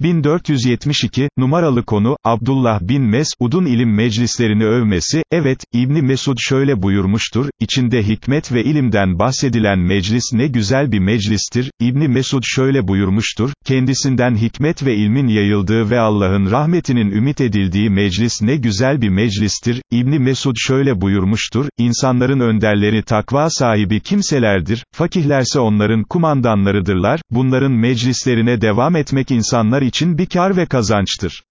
1472, numaralı konu, Abdullah bin Mesud'un ilim meclislerini övmesi, evet, İbni Mesud şöyle buyurmuştur, içinde hikmet ve ilimden bahsedilen meclis ne güzel bir meclistir, İbni Mesud şöyle buyurmuştur, kendisinden hikmet ve ilmin yayıldığı ve Allah'ın rahmetinin ümit edildiği meclis ne güzel bir meclistir, İbni Mesud şöyle buyurmuştur, insanların önderleri takva sahibi kimselerdir, fakihlerse onların kumandanlarıdırlar, bunların meclislerine devam etmek insanlar için bir kar ve kazançtır.